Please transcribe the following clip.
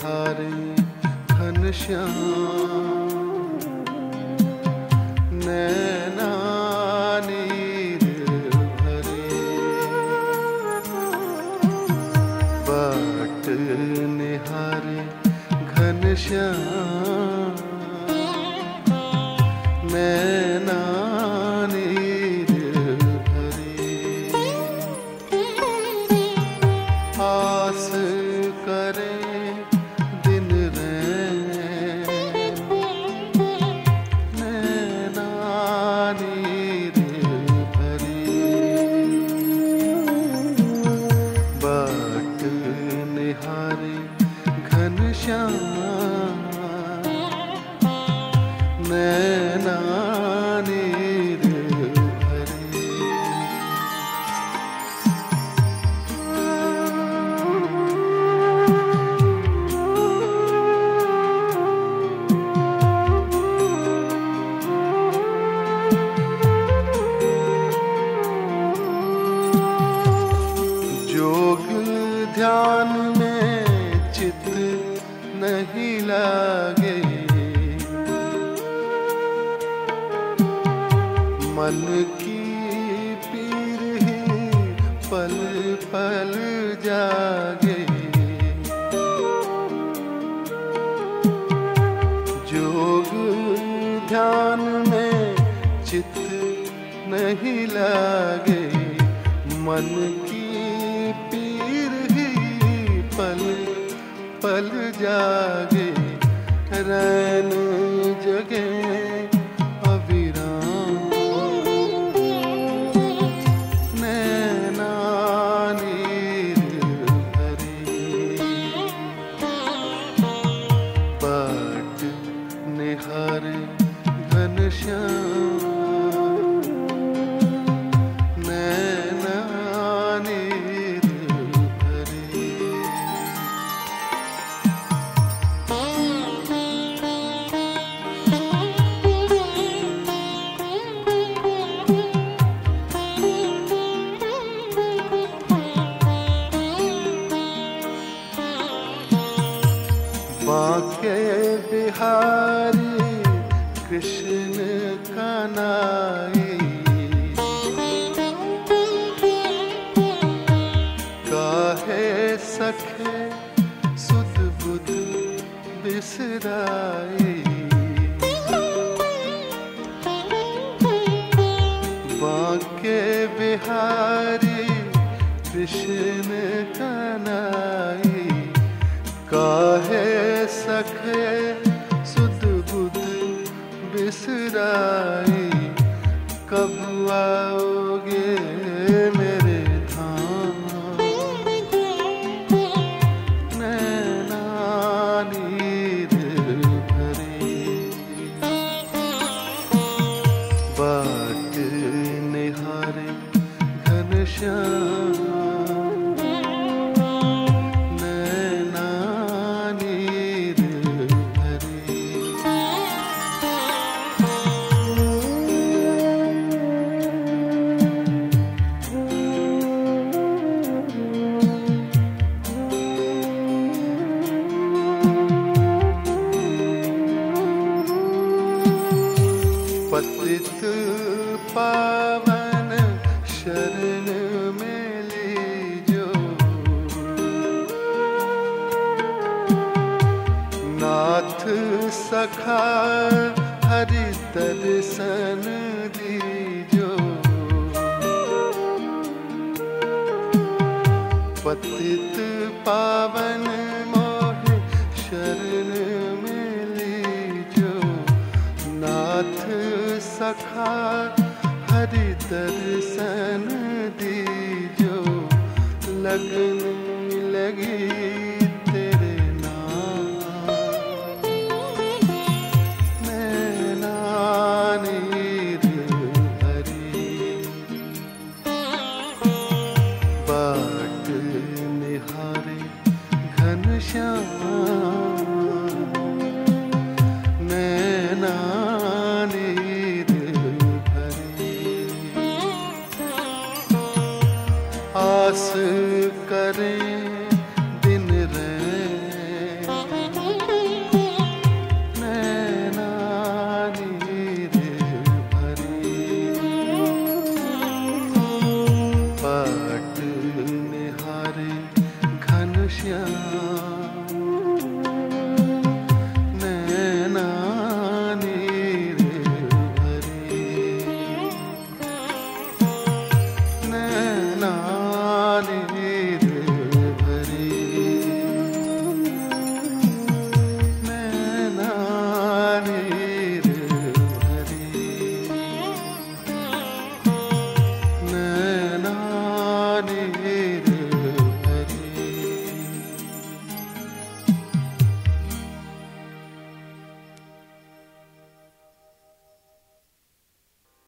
निहारे घनश्याम नैना नीर भरे। घनश्याम नैना नीर भरे जोग ध्यान में चित नहीं लागे मन की पीर पल पल जागे। जोग ध्यान में चित नहीं लागे। मन की पीर पल पल जागे। रैन बाके बिहारी कृष्ण कनाई काहे सखे सुध बुध बिसराई। कृष्ण कनाई काहे सखे सुध बुध बिसराई, कब आओगे मेरे धाम? नैना नीर भरे। बाट निहारे घनश्याम सखा, हरि दर्शन दीजो। पतित पावन मोहे शरण में नाथ सखा, हरि दर्शन दीजो। लगन लगी आस करें